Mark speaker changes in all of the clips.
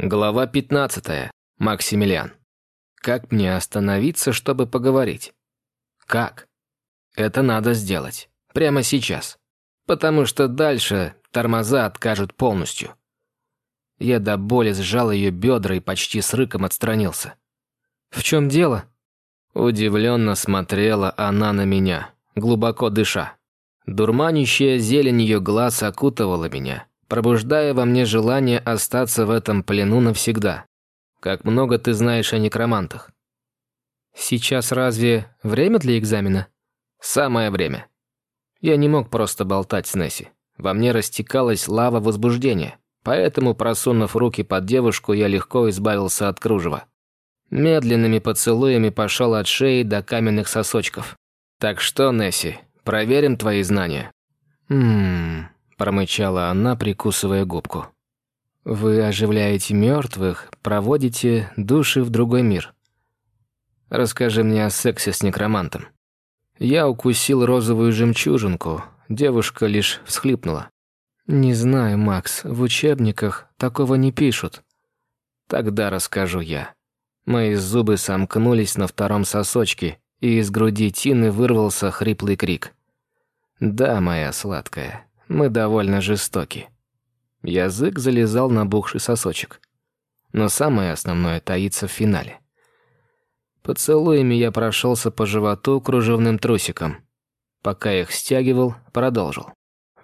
Speaker 1: Глава 15. Максимилиан. Как мне остановиться, чтобы поговорить? Как? Это надо сделать. Прямо сейчас. Потому что дальше тормоза откажут полностью. Я до боли сжал ее бедра и почти с рыком отстранился. «В чем дело?» Удивленно смотрела она на меня, глубоко дыша. Дурманящая зелень ее глаз окутывала меня, пробуждая во мне желание остаться в этом плену навсегда. Как много ты знаешь о некромантах. Сейчас разве время для экзамена? Самое время. Я не мог просто болтать с Несси. Во мне растекалась лава возбуждения, поэтому, просунув руки под девушку, я легко избавился от кружева. Медленными поцелуями пошел от шеи до каменных сосочков. «Так что, Несси, проверим твои знания?» «Ммм...» промычала она, прикусывая губку. «Вы оживляете мертвых, проводите души в другой мир. Расскажи мне о сексе с некромантом». Я укусил розовую жемчужинку, девушка лишь всхлипнула. «Не знаю, Макс, в учебниках такого не пишут». «Тогда расскажу я». Мои зубы сомкнулись на втором сосочке, и из груди Тины вырвался хриплый крик. «Да, моя сладкая, мы довольно жестоки. Язык залезал на бухший сосочек. Но самое основное таится в финале. Поцелуями я прошелся по животу кружевным трусиком. Пока их стягивал, продолжил.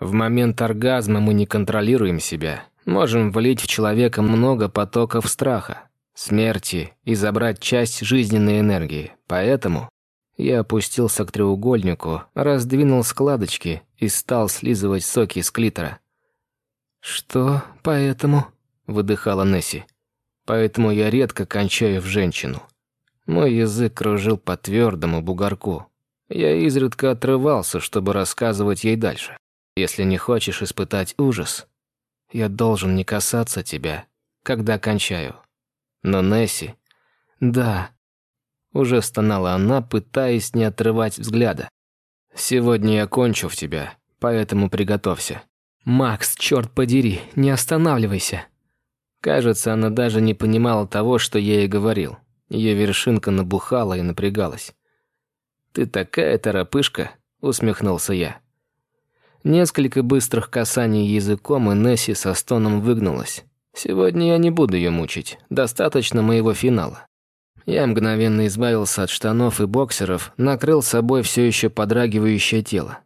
Speaker 1: В момент оргазма мы не контролируем себя. Можем влить в человека много потоков страха, смерти и забрать часть жизненной энергии. Поэтому я опустился к треугольнику, раздвинул складочки и стал слизывать соки с клитора. «Что поэтому?» – выдыхала Несси. «Поэтому я редко кончаю в женщину. Мой язык кружил по твердому бугорку. Я изредка отрывался, чтобы рассказывать ей дальше. Если не хочешь испытать ужас, я должен не касаться тебя, когда кончаю. Но Несси... Да, уже стонала она, пытаясь не отрывать взгляда. «Сегодня я кончу в тебя, поэтому приготовься». «Макс, черт подери, не останавливайся». Кажется, она даже не понимала того, что я ей говорил. Ее вершинка набухала и напрягалась. «Ты такая торопышка», — усмехнулся я. Несколько быстрых касаний языком, и Несси со стоном выгнулась. «Сегодня я не буду ее мучить. Достаточно моего финала». Я мгновенно избавился от штанов и боксеров, накрыл собой все еще подрагивающее тело.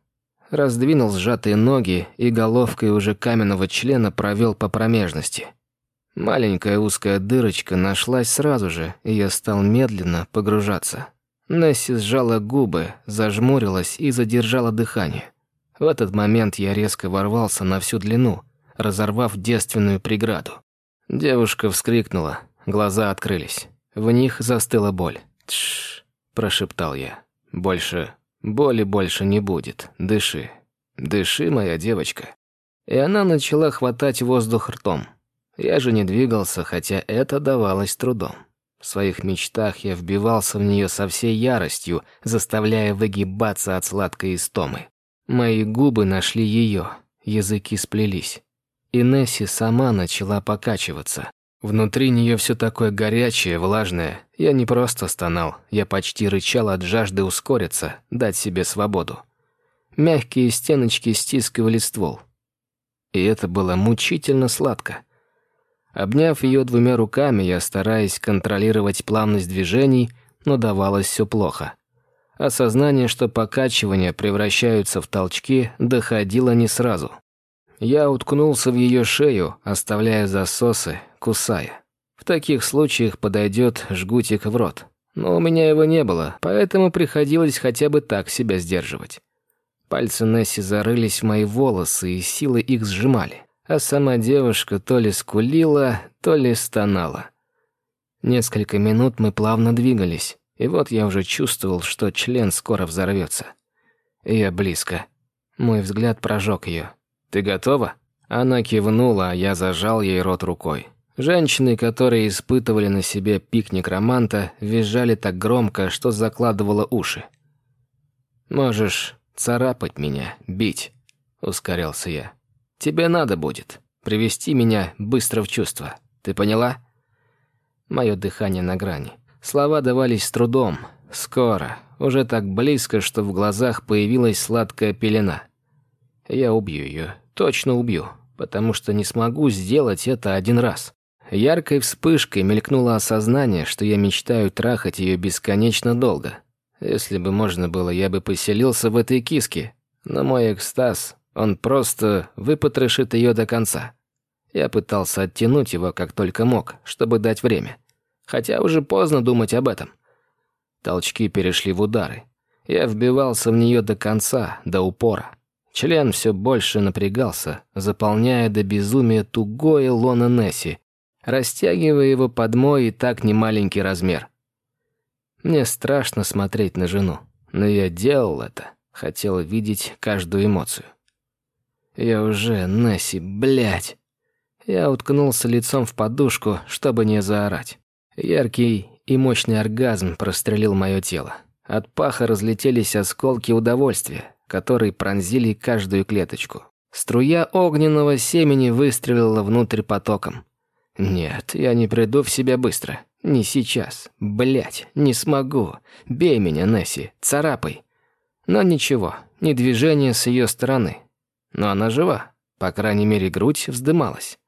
Speaker 1: Раздвинул сжатые ноги и головкой уже каменного члена провел по промежности. Маленькая узкая дырочка нашлась сразу же, и я стал медленно погружаться. Несси сжала губы, зажмурилась и задержала дыхание. В этот момент я резко ворвался на всю длину, разорвав девственную преграду. Девушка вскрикнула, глаза открылись. В них застыла боль. «Тш», – прошептал я. «Больше, боли больше не будет. Дыши. Дыши, моя девочка». И она начала хватать воздух ртом. Я же не двигался, хотя это давалось трудом. В своих мечтах я вбивался в нее со всей яростью, заставляя выгибаться от сладкой истомы. Мои губы нашли ее, языки сплелись. И Несси сама начала покачиваться. Внутри нее все такое горячее, влажное. Я не просто стонал, я почти рычал от жажды ускориться, дать себе свободу. Мягкие стеночки стискивали ствол. И это было мучительно сладко. Обняв ее двумя руками, я стараясь контролировать плавность движений, но давалось все плохо. Осознание, что покачивания превращаются в толчки, доходило не сразу. Я уткнулся в ее шею, оставляя засосы, кусая. В таких случаях подойдет жгутик в рот. Но у меня его не было, поэтому приходилось хотя бы так себя сдерживать. Пальцы Несси зарылись в мои волосы, и силы их сжимали. А сама девушка то ли скулила, то ли стонала. Несколько минут мы плавно двигались, и вот я уже чувствовал, что член скоро взорвется. Я близко. Мой взгляд прожег ее. «Ты готова?» Она кивнула, а я зажал ей рот рукой. Женщины, которые испытывали на себе пик некроманта, визжали так громко, что закладывало уши. «Можешь царапать меня, бить», — ускорялся я. «Тебе надо будет привести меня быстро в чувство. Ты поняла?» Мое дыхание на грани. Слова давались с трудом. Скоро. Уже так близко, что в глазах появилась сладкая пелена. Я убью ее. Точно убью. Потому что не смогу сделать это один раз. Яркой вспышкой мелькнуло осознание, что я мечтаю трахать ее бесконечно долго. Если бы можно было, я бы поселился в этой киске. Но мой экстаз, он просто выпотрошит ее до конца. Я пытался оттянуть его как только мог, чтобы дать время. Хотя уже поздно думать об этом. Толчки перешли в удары. Я вбивался в нее до конца, до упора. Член все больше напрягался, заполняя до безумия тугое лоно Несси, растягивая его под мой и так немаленький размер. Мне страшно смотреть на жену, но я делал это, хотел видеть каждую эмоцию. Я уже, Несси, блядь. Я уткнулся лицом в подушку, чтобы не заорать. Яркий и мощный оргазм прострелил мое тело. От паха разлетелись осколки удовольствия, которые пронзили каждую клеточку. Струя огненного семени выстрелила внутрь потоком. Нет, я не приду в себя быстро. Не сейчас. Блять, не смогу. Бей меня, Несси, царапай. Но ничего, ни движения с ее стороны. Но она жива. По крайней мере, грудь вздымалась.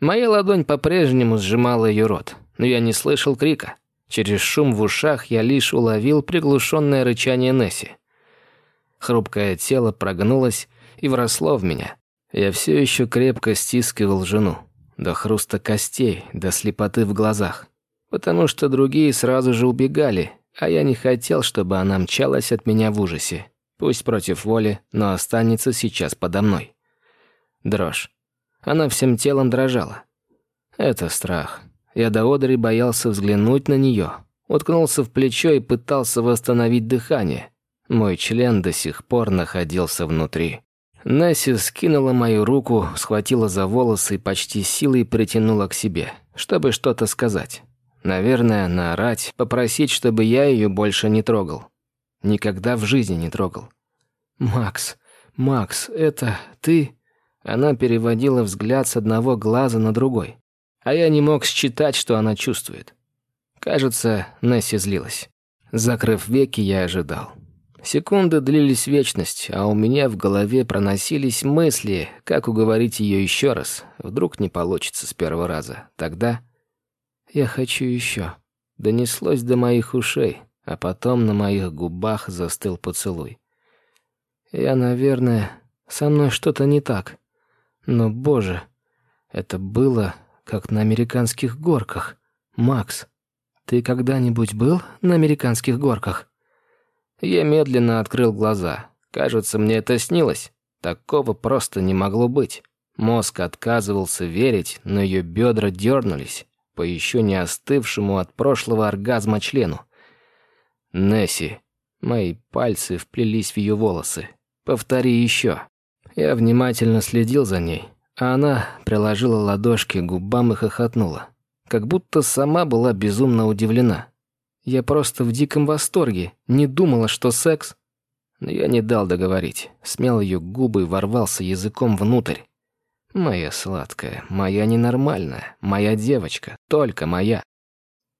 Speaker 1: Моя ладонь по-прежнему сжимала ее рот, но я не слышал крика. Через шум в ушах я лишь уловил приглушенное рычание Несси. Хрупкое тело прогнулось и вросло в меня. Я все еще крепко стискивал жену. До хруста костей, до слепоты в глазах. Потому что другие сразу же убегали, а я не хотел, чтобы она мчалась от меня в ужасе. Пусть против воли, но останется сейчас подо мной. Дрожь. Она всем телом дрожала. Это страх. Я до одери боялся взглянуть на нее. Уткнулся в плечо и пытался восстановить дыхание. Мой член до сих пор находился внутри. Несси скинула мою руку, схватила за волосы и почти силой притянула к себе, чтобы что-то сказать. Наверное, наорать, попросить, чтобы я ее больше не трогал. Никогда в жизни не трогал. «Макс, Макс, это ты?» Она переводила взгляд с одного глаза на другой. А я не мог считать, что она чувствует. Кажется, Несси злилась. Закрыв веки, я ожидал. Секунды длились вечность, а у меня в голове проносились мысли, как уговорить ее еще раз. Вдруг не получится с первого раза. Тогда... «Я хочу еще». Донеслось до моих ушей, а потом на моих губах застыл поцелуй. Я, наверное, со мной что-то не так. Но, боже, это было как на американских горках. Макс, ты когда-нибудь был на американских горках? Я медленно открыл глаза. Кажется, мне это снилось. Такого просто не могло быть. Мозг отказывался верить, но ее бедра дернулись по еще не остывшему от прошлого оргазма члену. Несси. Мои пальцы вплелись в ее волосы. Повтори еще. Я внимательно следил за ней, а она приложила ладошки к губам и хохотнула. Как будто сама была безумно удивлена. Я просто в диком восторге, не думала, что секс... Но я не дал договорить. Смял ее губы и ворвался языком внутрь. Моя сладкая, моя ненормальная, моя девочка, только моя.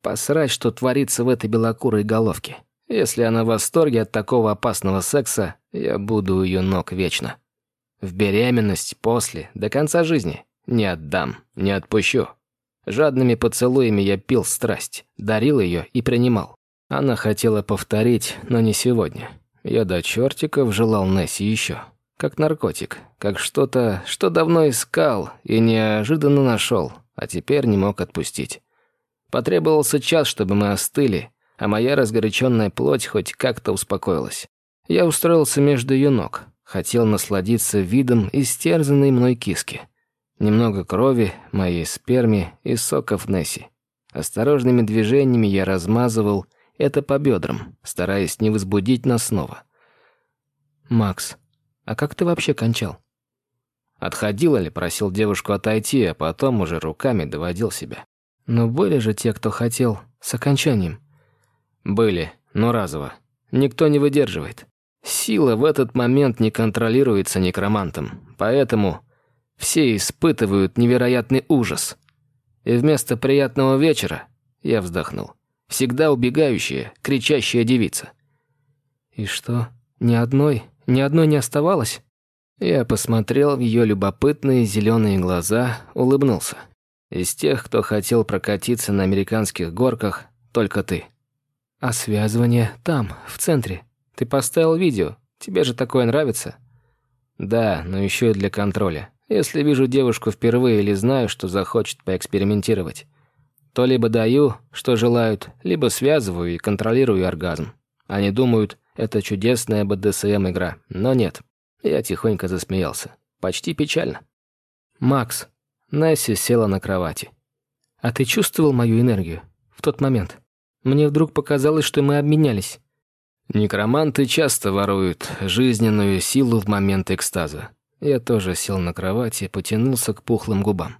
Speaker 1: Посрать, что творится в этой белокурой головке. Если она в восторге от такого опасного секса, я буду у ее ног вечно. В беременность, после, до конца жизни. Не отдам, не отпущу. Жадными поцелуями я пил страсть, дарил ее и принимал. Она хотела повторить, но не сегодня. Я до чертиков желал Несси еще. Как наркотик, как что-то, что давно искал и неожиданно нашел, а теперь не мог отпустить. Потребовался час, чтобы мы остыли, а моя разгоряченная плоть хоть как-то успокоилась. Я устроился между ее ног, хотел насладиться видом истерзанной мной киски. Немного крови, моей сперме и соков Несси. Осторожными движениями я размазывал это по бедрам, стараясь не возбудить нас снова. «Макс, а как ты вообще кончал?» Отходил или просил девушку отойти, а потом уже руками доводил себя. Но были же те, кто хотел с окончанием. Были, но разово. Никто не выдерживает. Сила в этот момент не контролируется некромантом, поэтому все испытывают невероятный ужас. И вместо приятного вечера, я вздохнул, всегда убегающая, кричащая девица. И что, ни одной, ни одной не оставалось? Я посмотрел в ее любопытные зеленые глаза, улыбнулся. Из тех, кто хотел прокатиться на американских горках, только ты. А связывание там, в центре. Ты поставил видео. Тебе же такое нравится? Да, но еще и для контроля. Если вижу девушку впервые или знаю, что захочет поэкспериментировать, то либо даю, что желают, либо связываю и контролирую оргазм. Они думают, это чудесная БДСМ-игра, но нет. Я тихонько засмеялся. Почти печально. «Макс», Несси села на кровати. «А ты чувствовал мою энергию? В тот момент? Мне вдруг показалось, что мы обменялись». Некроманты часто воруют жизненную силу в момент экстаза. Я тоже сел на кровати и потянулся к пухлым губам.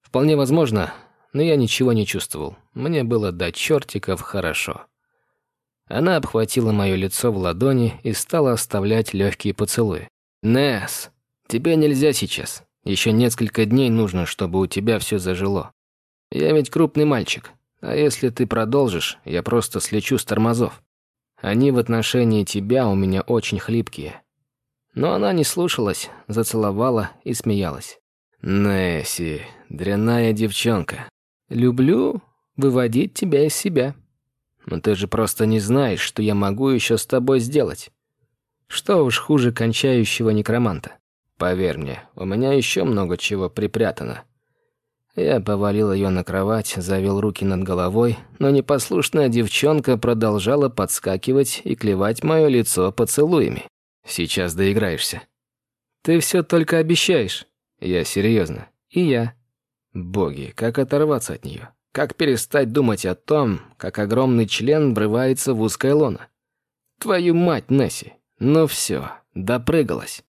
Speaker 1: Вполне возможно, но я ничего не чувствовал. Мне было до чертиков хорошо. Она обхватила мое лицо в ладони и стала оставлять легкие поцелуи. «Несс, тебе нельзя сейчас. Еще несколько дней нужно, чтобы у тебя все зажило. Я ведь крупный мальчик. А если ты продолжишь, я просто слечу с тормозов. Они в отношении тебя у меня очень хлипкие. Но она не слушалась, зацеловала и смеялась. «Несси, дряная девчонка. Люблю выводить тебя из себя. Но ты же просто не знаешь, что я могу еще с тобой сделать. Что уж хуже кончающего некроманта. Поверь мне, у меня еще много чего припрятано». Я повалил ее на кровать, завел руки над головой, но непослушная девчонка продолжала подскакивать и клевать мое лицо поцелуями. Сейчас доиграешься. Ты все только обещаешь. Я серьезно. И я. Боги, как оторваться от нее? Как перестать думать о том, как огромный член врывается в узкое лоно? Твою мать, Несси. Ну все, допрыгалась.